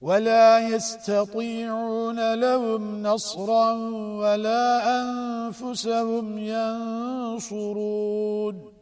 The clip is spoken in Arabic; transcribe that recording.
ولا يستطيعون لهم نصرا ولا أنفسهم ينصرون.